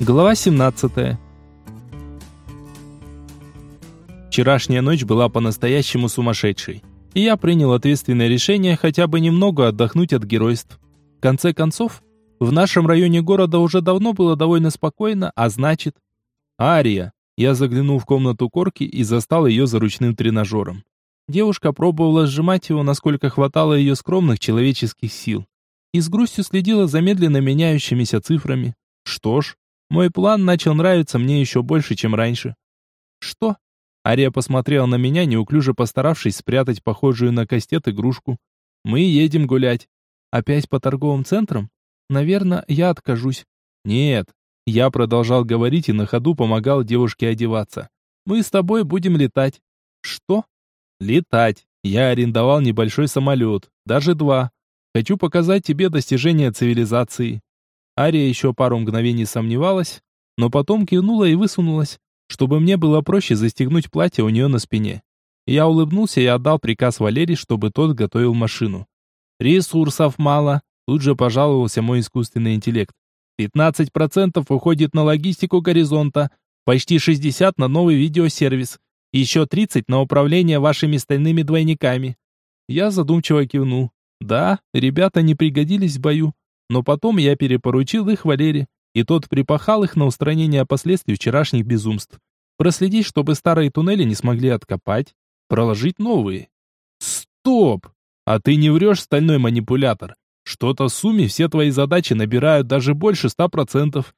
Глава 17. Вчерашняя ночь была по-настоящему сумасшедшей, и я принял ответственное решение хотя бы немного отдохнуть от геройств. В конце концов, в нашем районе города уже давно было довольно спокойно, а значит... Ария! Я заглянул в комнату Корки и застал ее за ручным тренажером. Девушка пробовала сжимать его, насколько хватало ее скромных человеческих сил. И с грустью следила за медленно меняющимися цифрами. Что ж, мой план начал нравиться мне еще больше, чем раньше. Что? Ария посмотрела на меня, неуклюже постаравшись спрятать похожую на кастет игрушку. Мы едем гулять. Опять по торговым центрам? Наверное, я откажусь. Нет. Я продолжал говорить и на ходу помогал девушке одеваться. Мы с тобой будем летать. Что? Летать. Я арендовал небольшой самолет, даже два. Хочу показать тебе достижения цивилизации. Ария еще пару мгновений сомневалась, но потом кивнула и высунулась, чтобы мне было проще застегнуть платье у нее на спине. Я улыбнулся и отдал приказ Валерии, чтобы тот готовил машину. «Ресурсов мало», тут же пожаловался мой искусственный интеллект. «15% уходит на логистику горизонта, почти 60% на новый видеосервис, еще 30% на управление вашими стальными двойниками». Я задумчиво кивнул. «Да, ребята не пригодились в бою, но потом я перепоручил их Валере, и тот припахал их на устранение последствий вчерашних безумств. Проследить, чтобы старые туннели не смогли откопать, проложить новые. Стоп! А ты не врешь, стальной манипулятор. Что-то в сумме все твои задачи набирают даже больше ста процентов.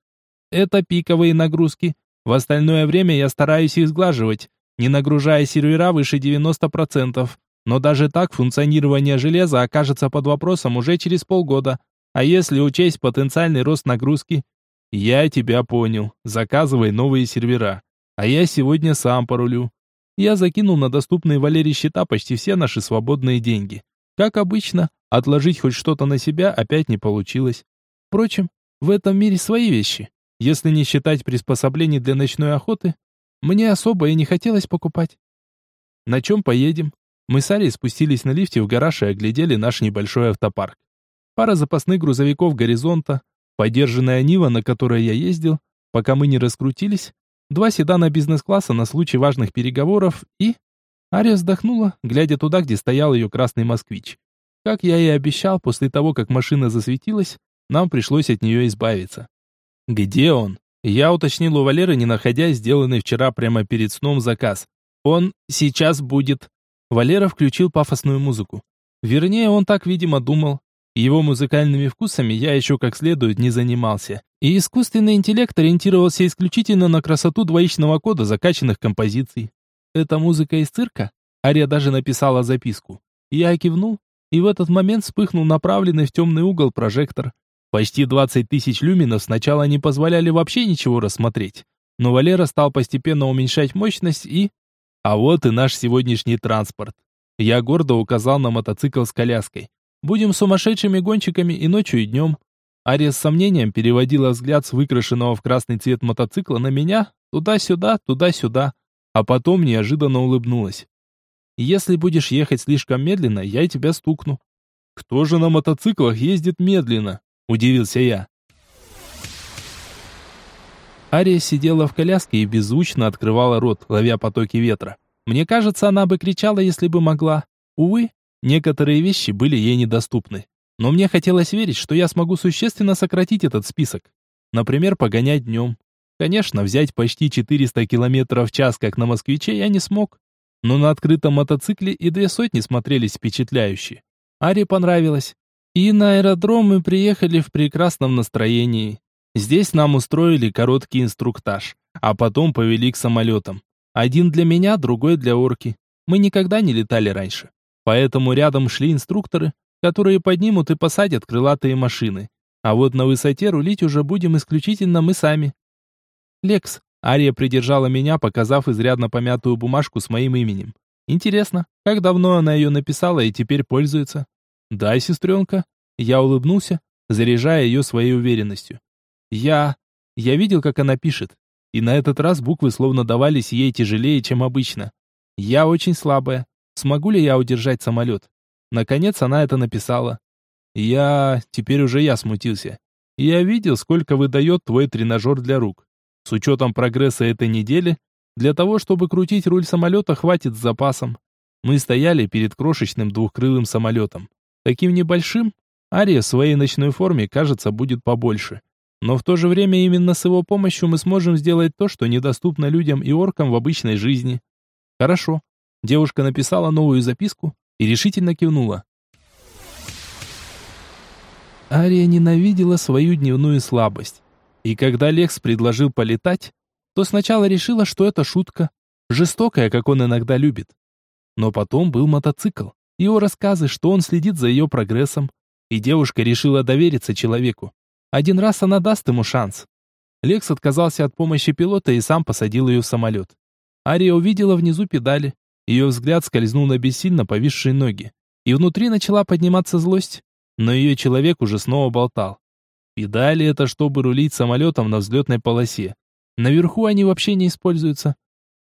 Это пиковые нагрузки. В остальное время я стараюсь их сглаживать, не нагружая сервера выше 90%. Но даже так функционирование железа окажется под вопросом уже через полгода. А если учесть потенциальный рост нагрузки? Я тебя понял. Заказывай новые сервера. А я сегодня сам порулю. Я закинул на доступные Валерии счета почти все наши свободные деньги. Как обычно, отложить хоть что-то на себя опять не получилось. Впрочем, в этом мире свои вещи. Если не считать приспособлений для ночной охоты, мне особо и не хотелось покупать. На чем поедем? Мы с Арией спустились на лифте в гараж и оглядели наш небольшой автопарк пара запасных грузовиков «Горизонта», подержанная «Нива», на которой я ездил, пока мы не раскрутились, два седана бизнес-класса на случай важных переговоров и... Ария вздохнула, глядя туда, где стоял ее красный москвич. Как я и обещал, после того, как машина засветилась, нам пришлось от нее избавиться. «Где он?» Я уточнил у Валеры, не находя сделанный вчера прямо перед сном заказ. «Он сейчас будет». Валера включил пафосную музыку. Вернее, он так, видимо, думал. Его музыкальными вкусами я еще как следует не занимался. И искусственный интеллект ориентировался исключительно на красоту двоичного кода закачанных композиций. Это музыка из цирка? Ария даже написала записку. Я кивнул, и в этот момент вспыхнул направленный в темный угол прожектор. Почти 20 тысяч люминов сначала не позволяли вообще ничего рассмотреть. Но Валера стал постепенно уменьшать мощность и... А вот и наш сегодняшний транспорт. Я гордо указал на мотоцикл с коляской. Будем сумасшедшими гонщиками и ночью, и днем. Ария с сомнением переводила взгляд с выкрашенного в красный цвет мотоцикла на меня, туда-сюда, туда-сюда, а потом неожиданно улыбнулась. «Если будешь ехать слишком медленно, я тебя стукну». «Кто же на мотоциклах ездит медленно?» – удивился я. Ария сидела в коляске и беззвучно открывала рот, ловя потоки ветра. Мне кажется, она бы кричала, если бы могла. Увы, Некоторые вещи были ей недоступны. Но мне хотелось верить, что я смогу существенно сократить этот список. Например, погонять днем. Конечно, взять почти 400 км в час, как на москвиче, я не смог. Но на открытом мотоцикле и две сотни смотрелись впечатляюще. Аре понравилось. И на аэродром мы приехали в прекрасном настроении. Здесь нам устроили короткий инструктаж, а потом повели к самолетам. Один для меня, другой для орки. Мы никогда не летали раньше. Поэтому рядом шли инструкторы, которые поднимут и посадят крылатые машины. А вот на высоте рулить уже будем исключительно мы сами. Лекс, Ария придержала меня, показав изрядно помятую бумажку с моим именем. Интересно, как давно она ее написала и теперь пользуется? Да, сестренка. Я улыбнулся, заряжая ее своей уверенностью. Я... Я видел, как она пишет. И на этот раз буквы словно давались ей тяжелее, чем обычно. Я очень слабая. Смогу ли я удержать самолет? Наконец она это написала. Я... Теперь уже я смутился. Я видел, сколько выдает твой тренажер для рук. С учетом прогресса этой недели, для того, чтобы крутить руль самолета, хватит с запасом. Мы стояли перед крошечным двухкрылым самолетом. Таким небольшим, Ария в своей ночной форме, кажется, будет побольше. Но в то же время именно с его помощью мы сможем сделать то, что недоступно людям и оркам в обычной жизни. Хорошо. Девушка написала новую записку и решительно кивнула. Ария ненавидела свою дневную слабость. И когда Лекс предложил полетать, то сначала решила, что это шутка, жестокая, как он иногда любит. Но потом был мотоцикл, его рассказы, что он следит за ее прогрессом, и девушка решила довериться человеку. Один раз она даст ему шанс. Лекс отказался от помощи пилота и сам посадил ее в самолет. Ария увидела внизу педали. Ее взгляд скользнул на бессильно повисшие ноги. И внутри начала подниматься злость. Но ее человек уже снова болтал. Педали это чтобы рулить самолетом на взлетной полосе. Наверху они вообще не используются.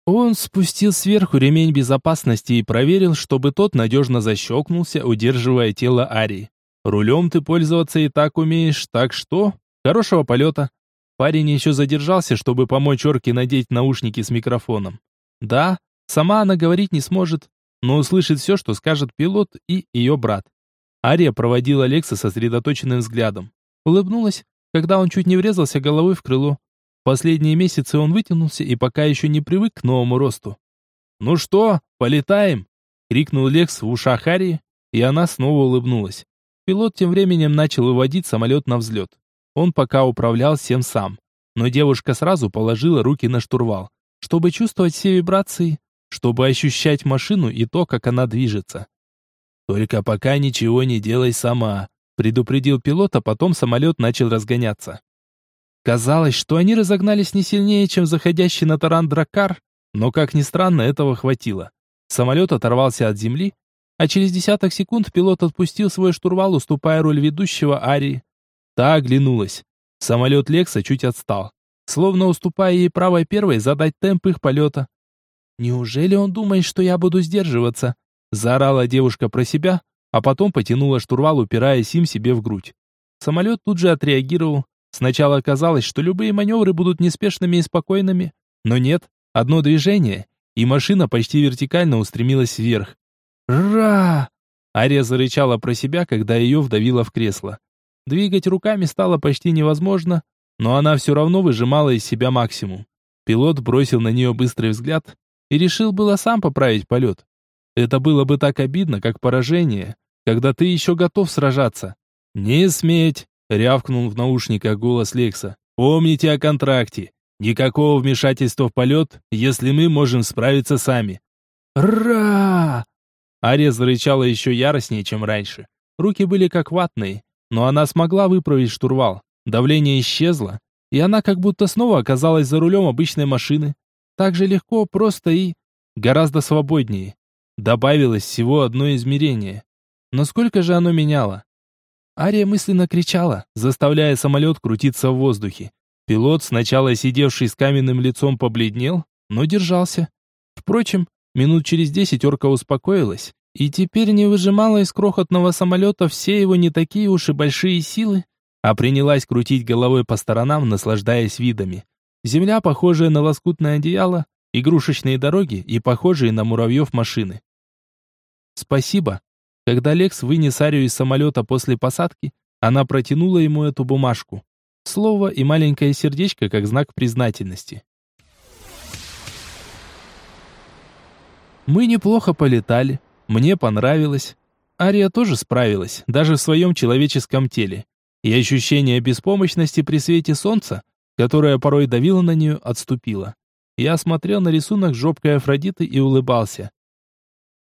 Он спустил сверху ремень безопасности и проверил, чтобы тот надежно защелкнулся, удерживая тело Арии. Рулем ты пользоваться и так умеешь, так что... Хорошего полета. Парень еще задержался, чтобы помочь орке надеть наушники с микрофоном. Да, сама она говорить не сможет, но услышит все, что скажет пилот и ее брат. Ария проводила Лекса сосредоточенным взглядом. Улыбнулась, когда он чуть не врезался головой в крыло. Последние месяцы он вытянулся и пока еще не привык к новому росту. «Ну что, полетаем?» — крикнул Лекс в ушах Харри, и она снова улыбнулась. Пилот тем временем начал выводить самолет на взлет. Он пока управлял всем сам, но девушка сразу положила руки на штурвал, чтобы чувствовать все вибрации, чтобы ощущать машину и то, как она движется. «Только пока ничего не делай сама», — предупредил пилот, а потом самолет начал разгоняться. Казалось, что они разогнались не сильнее, чем заходящий на таран дракар, но, как ни странно, этого хватило. Самолет оторвался от земли, а через десяток секунд пилот отпустил свой штурвал, уступая роль ведущего Арии. Та оглянулась. Самолет Лекса чуть отстал, словно уступая ей правой первой задать темп их полета. «Неужели он думает, что я буду сдерживаться?» Заорала девушка про себя, а потом потянула штурвал, упираясь им себе в грудь. Самолет тут же отреагировал, Сначала казалось, что любые маневры будут неспешными и спокойными, но нет, одно движение, и машина почти вертикально устремилась вверх. «Ра!» Ария зарычала про себя, когда ее вдавило в кресло. Двигать руками стало почти невозможно, но она все равно выжимала из себя максимум. Пилот бросил на нее быстрый взгляд и решил было сам поправить полет. Это было бы так обидно, как поражение, когда ты еще готов сражаться. «Не сметь!» Рявкнул в наушниках голос Лекса. «Помните о контракте. Никакого вмешательства в полет, если мы можем справиться сами». «Ра!» Ария зарычала еще яростнее, чем раньше. Руки были как ватные, но она смогла выправить штурвал. Давление исчезло, и она как будто снова оказалась за рулем обычной машины. Так же легко, просто и... гораздо свободнее. Добавилось всего одно измерение. Но сколько же оно меняло? Ария мысленно кричала, заставляя самолет крутиться в воздухе. Пилот, сначала сидевший с каменным лицом, побледнел, но держался. Впрочем, минут через десять орка успокоилась, и теперь не выжимала из крохотного самолета все его не такие уж и большие силы, а принялась крутить головой по сторонам, наслаждаясь видами. Земля, похожая на лоскутное одеяло, игрушечные дороги и похожие на муравьев машины. «Спасибо», когда Лекс вынес Арию из самолета после посадки, она протянула ему эту бумажку. Слово и маленькое сердечко как знак признательности. Мы неплохо полетали, мне понравилось. Ария тоже справилась, даже в своем человеческом теле. И ощущение беспомощности при свете солнца, которое порой давило на нее, отступило. Я смотрел на рисунок жопкой Афродиты и улыбался.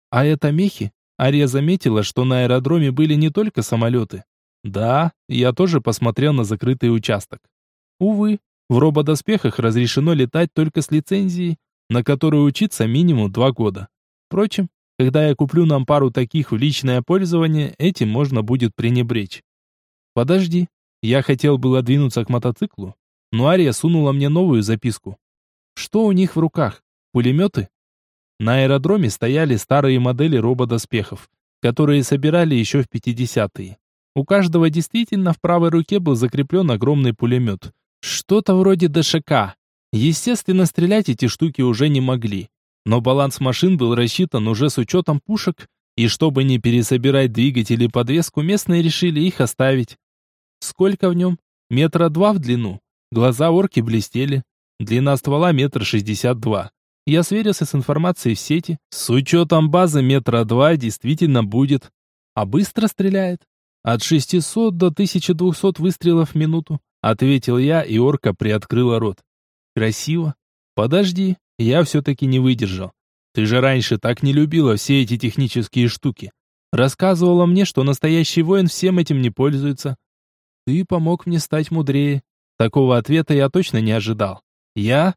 А это мехи? Ария заметила, что на аэродроме были не только самолеты. Да, я тоже посмотрел на закрытый участок. Увы, в рободоспехах разрешено летать только с лицензией, на которую учиться минимум два года. Впрочем, когда я куплю нам пару таких в личное пользование, этим можно будет пренебречь. Подожди, я хотел было двинуться к мотоциклу, но Ария сунула мне новую записку. Что у них в руках? Пулеметы? На аэродроме стояли старые модели рободоспехов, которые собирали еще в 50-е. У каждого действительно в правой руке был закреплен огромный пулемет. Что-то вроде ДШК. Естественно, стрелять эти штуки уже не могли. Но баланс машин был рассчитан уже с учетом пушек, и чтобы не пересобирать двигатель и подвеску, местные решили их оставить. Сколько в нем? Метра два в длину. Глаза орки блестели. Длина ствола метр шестьдесят два. Я сверился с информацией в сети. С учетом базы метра два действительно будет. А быстро стреляет. От 600 до 1200 выстрелов в минуту, ответил я, и орка приоткрыла рот. Красиво. Подожди, я все-таки не выдержал. Ты же раньше так не любила все эти технические штуки. Рассказывала мне, что настоящий воин всем этим не пользуется. Ты помог мне стать мудрее. Такого ответа я точно не ожидал. Я?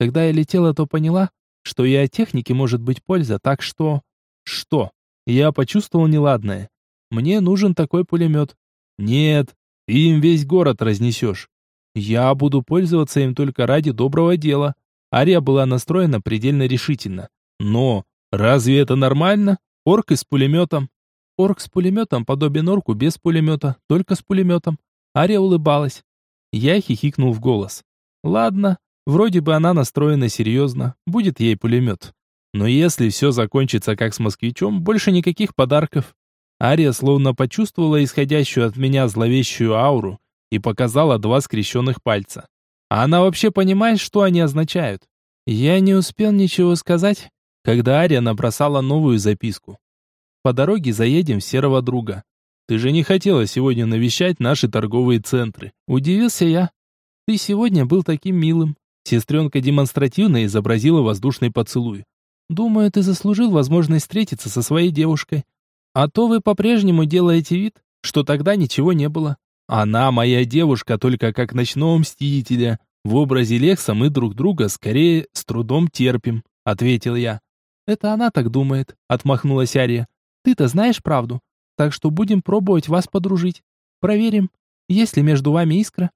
Когда я летела, то поняла, что и от техники может быть польза, так что... Что? Я почувствовал неладное. Мне нужен такой пулемет. Нет, ты им весь город разнесешь. Я буду пользоваться им только ради доброго дела. Ария была настроена предельно решительно. Но разве это нормально? Орк с пулеметом. Орк с пулеметом подобен орку без пулемета, только с пулеметом. Ария улыбалась. Я хихикнул в голос. Ладно, вроде бы она настроена серьезно, будет ей пулемет. Но если все закончится как с москвичом, больше никаких подарков. Ария словно почувствовала исходящую от меня зловещую ауру и показала два скрещенных пальца. А она вообще понимает, что они означают? Я не успел ничего сказать, когда Ария набросала новую записку. По дороге заедем в серого друга. Ты же не хотела сегодня навещать наши торговые центры. Удивился я. Ты сегодня был таким милым. Сестренка демонстративно изобразила воздушный поцелуй. Думаю, ты заслужил возможность встретиться со своей девушкой. А то вы по-прежнему делаете вид, что тогда ничего не было. Она моя девушка только как ночного мстителя. В образе Лекса мы друг друга скорее с трудом терпим, ответил я. Это она так думает, отмахнулась Ария. Ты-то знаешь правду, так что будем пробовать вас подружить. Проверим, есть ли между вами искра.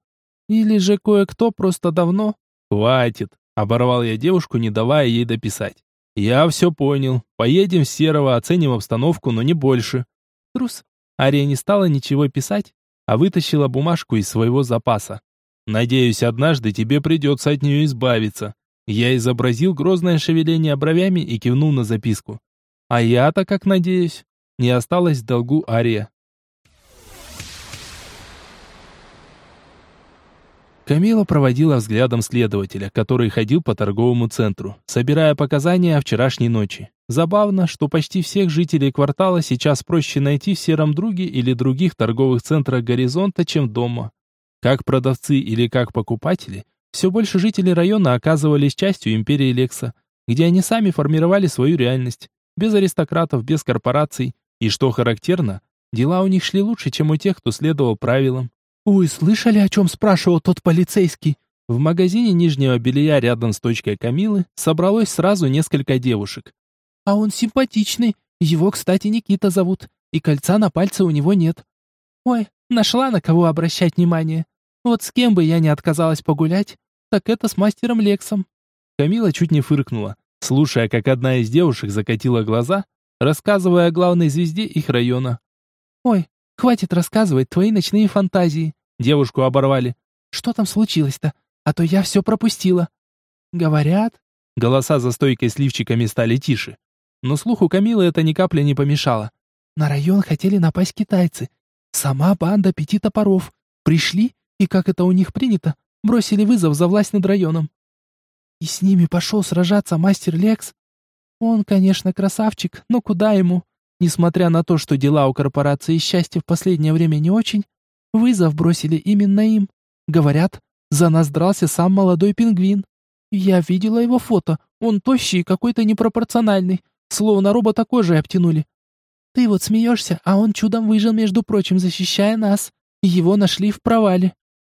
Или же кое-кто просто давно... Хватит, оборвал я девушку, не давая ей дописать. Я все понял. Поедем в Серого, оценим обстановку, но не больше. Трус. Ария не стала ничего писать, а вытащила бумажку из своего запаса. Надеюсь, однажды тебе придется от нее избавиться. Я изобразил грозное шевеление бровями и кивнул на записку. А я-то как надеюсь. Не осталось в долгу Ария. Камила проводила взглядом следователя, который ходил по торговому центру, собирая показания о вчерашней ночи. Забавно, что почти всех жителей квартала сейчас проще найти в Сером Друге или других торговых центрах Горизонта, чем дома. Как продавцы или как покупатели, все больше жителей района оказывались частью империи Лекса, где они сами формировали свою реальность, без аристократов, без корпораций, и, что характерно, дела у них шли лучше, чем у тех, кто следовал правилам. «Вы слышали, о чем спрашивал тот полицейский?» В магазине нижнего белья рядом с точкой Камилы собралось сразу несколько девушек. «А он симпатичный. Его, кстати, Никита зовут. И кольца на пальце у него нет. Ой, нашла на кого обращать внимание. Вот с кем бы я не отказалась погулять, так это с мастером Лексом». Камила чуть не фыркнула, слушая, как одна из девушек закатила глаза, рассказывая о главной звезде их района. «Ой, Хватит рассказывать твои ночные фантазии. Девушку оборвали. Что там случилось-то? А то я все пропустила. Говорят. Голоса за стойкой с лифчиками стали тише. Но слуху Камилы это ни капли не помешало. На район хотели напасть китайцы. Сама банда пяти топоров. Пришли, и, как это у них принято, бросили вызов за власть над районом. И с ними пошел сражаться мастер Лекс. Он, конечно, красавчик, но куда ему? Несмотря на то, что дела у корпорации счастья в последнее время не очень, вызов бросили именно им. Говорят, за нас дрался сам молодой пингвин. Я видела его фото, он тощий и какой-то непропорциональный, словно робота кожей обтянули. Ты вот смеешься, а он чудом выжил, между прочим, защищая нас. Его нашли в провале.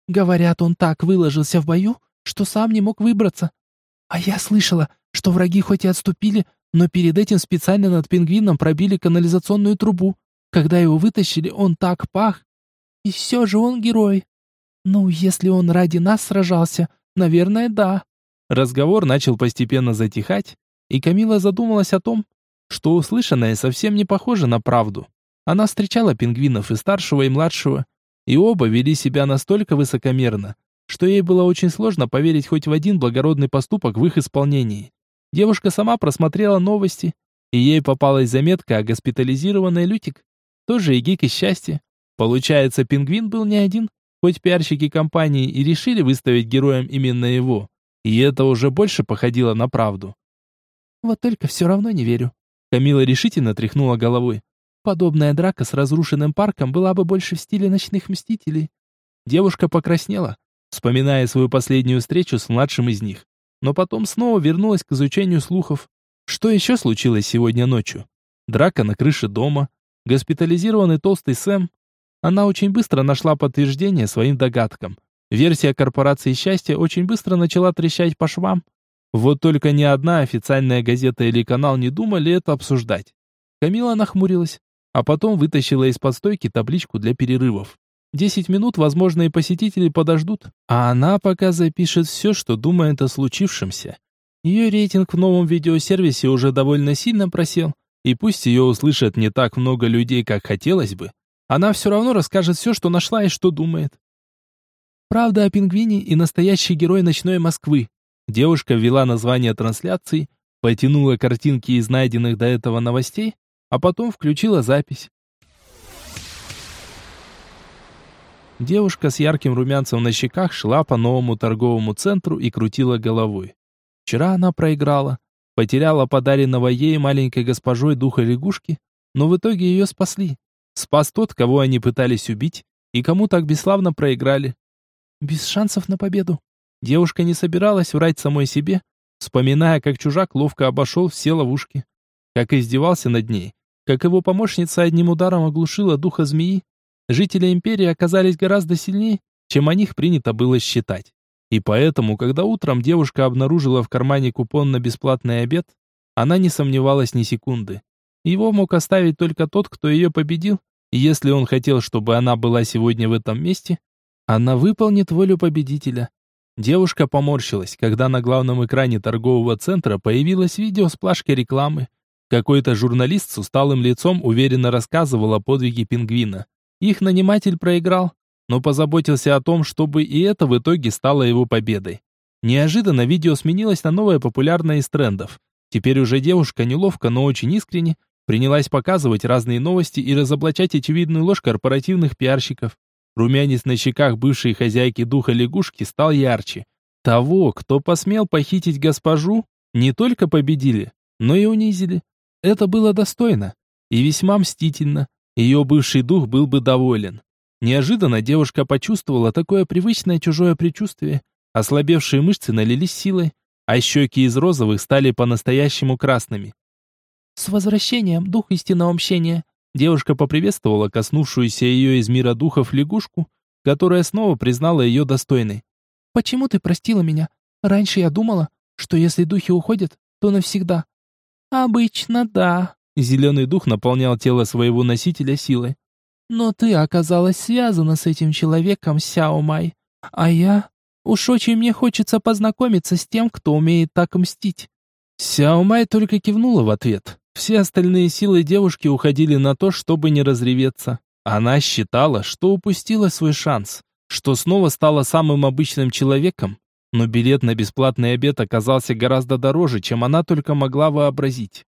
Говорят, он так выложился в бою, что сам не мог выбраться. А я слышала, что враги хоть и отступили, но перед этим специально над пингвином пробили канализационную трубу. Когда его вытащили, он так пах. И все же он герой. Ну, если он ради нас сражался, наверное, да. Разговор начал постепенно затихать, и Камила задумалась о том, что услышанное совсем не похоже на правду. Она встречала пингвинов и старшего, и младшего, и оба вели себя настолько высокомерно, что ей было очень сложно поверить хоть в один благородный поступок в их исполнении. Девушка сама просмотрела новости, и ей попалась заметка о госпитализированной Лютик. Тоже и гик и счастье. Получается, пингвин был не один, хоть пиарщики компании и решили выставить героем именно его. И это уже больше походило на правду. Вот только все равно не верю. Камила решительно тряхнула головой. Подобная драка с разрушенным парком была бы больше в стиле ночных мстителей. Девушка покраснела, вспоминая свою последнюю встречу с младшим из них. Но потом снова вернулась к изучению слухов. Что еще случилось сегодня ночью? Драка на крыше дома, госпитализированный толстый Сэм. Она очень быстро нашла подтверждение своим догадкам. Версия корпорации счастья очень быстро начала трещать по швам. Вот только ни одна официальная газета или канал не думали это обсуждать. Камила нахмурилась, а потом вытащила из-под стойки табличку для перерывов. Десять минут возможные посетители подождут, а она пока запишет все, что думает о случившемся. Ее рейтинг в новом видеосервисе уже довольно сильно просел, и пусть ее услышат не так много людей, как хотелось бы, она все равно расскажет все, что нашла и что думает. Правда о пингвине и настоящий герой ночной Москвы. Девушка ввела название трансляции, потянула картинки из найденных до этого новостей, а потом включила запись. Девушка с ярким румянцем на щеках шла по новому торговому центру и крутила головой. Вчера она проиграла, потеряла подаренного ей маленькой госпожой духа лягушки, но в итоге ее спасли. Спас тот, кого они пытались убить, и кому так бесславно проиграли. Без шансов на победу. Девушка не собиралась врать самой себе, вспоминая, как чужак ловко обошел все ловушки, как издевался над ней, как его помощница одним ударом оглушила духа змеи, жители империи оказались гораздо сильнее, чем о них принято было считать. И поэтому, когда утром девушка обнаружила в кармане купон на бесплатный обед, она не сомневалась ни секунды. Его мог оставить только тот, кто ее победил, и если он хотел, чтобы она была сегодня в этом месте, она выполнит волю победителя. Девушка поморщилась, когда на главном экране торгового центра появилось видео с плашкой рекламы. Какой-то журналист с усталым лицом уверенно рассказывал о подвиге пингвина. Их наниматель проиграл, но позаботился о том, чтобы и это в итоге стало его победой. Неожиданно видео сменилось на новое популярное из трендов. Теперь уже девушка неловко, но очень искренне принялась показывать разные новости и разоблачать очевидную ложь корпоративных пиарщиков. Румянец на щеках бывшей хозяйки духа лягушки стал ярче. Того, кто посмел похитить госпожу, не только победили, но и унизили. Это было достойно и весьма мстительно. Ее бывший дух был бы доволен. Неожиданно девушка почувствовала такое привычное чужое предчувствие. Ослабевшие мышцы налились силой, а щеки из розовых стали по-настоящему красными. «С возвращением, дух истинного мщения!» Девушка поприветствовала коснувшуюся ее из мира духов лягушку, которая снова признала ее достойной. «Почему ты простила меня? Раньше я думала, что если духи уходят, то навсегда». «Обычно да», Зеленый дух наполнял тело своего носителя силой. «Но ты оказалась связана с этим человеком, Сяо Май. А я... Уж очень мне хочется познакомиться с тем, кто умеет так мстить». Сяо Май только кивнула в ответ. Все остальные силы девушки уходили на то, чтобы не разреветься. Она считала, что упустила свой шанс, что снова стала самым обычным человеком, но билет на бесплатный обед оказался гораздо дороже, чем она только могла вообразить.